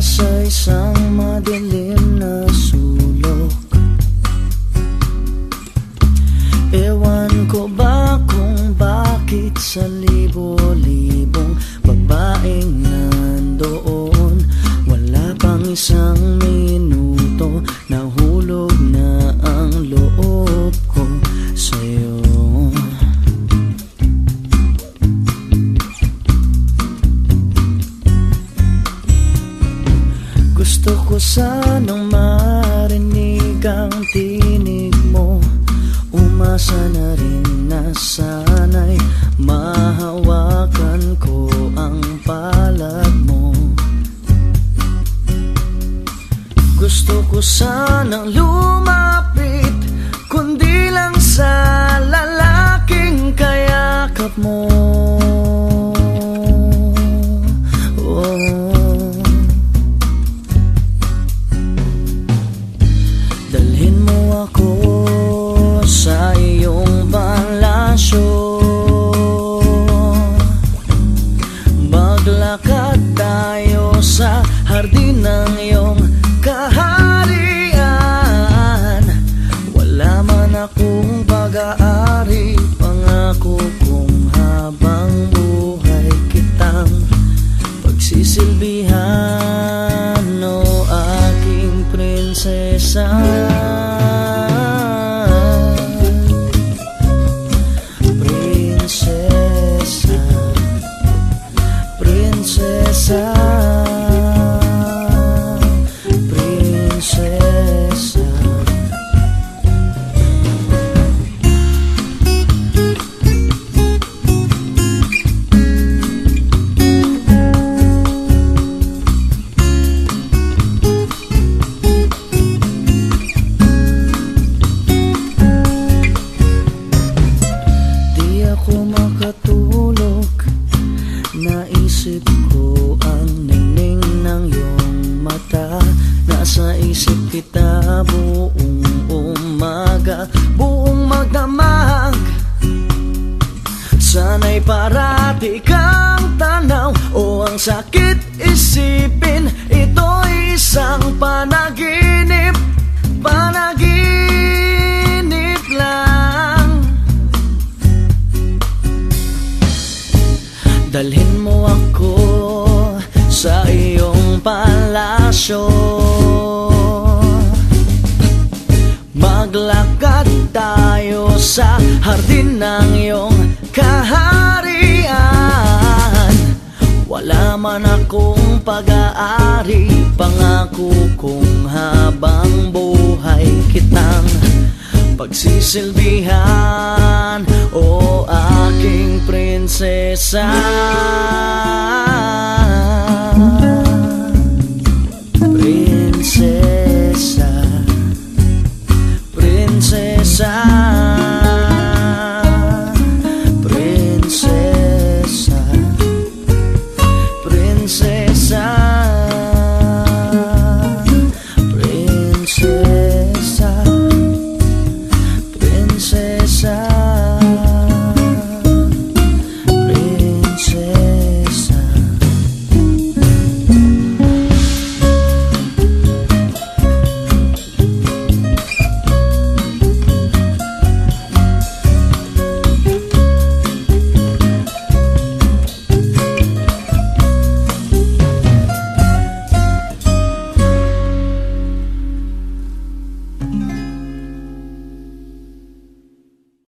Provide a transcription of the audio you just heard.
sa isang madilim na sulok. Ewan ko ba kung bakit sa libo-libong babaeng nandoon? Wala pang isang Gusto ko sanang marinig ang tinig mo. Umasa na rin na sana'y mahawakan ko ang palad mo. Gusto ko sanang lumapit ako sa iyong palasyo. Maglakad tayo sa hardin ng iyong kaharian. Wala man akong pag-aari Pangako kong habang buhay kitang Pagsisilbihan parati kang tanaw O ang sakit isipin Ito'y isang panaginip. Panaginip lang. Dalhin mo ako sa iyong palasyo. Maglakad tayo sa hardin ng iyong kaharian Wala man akong pag-aari Pangako kong habang buhay kitang Pagsisilbihan O aking prinsesa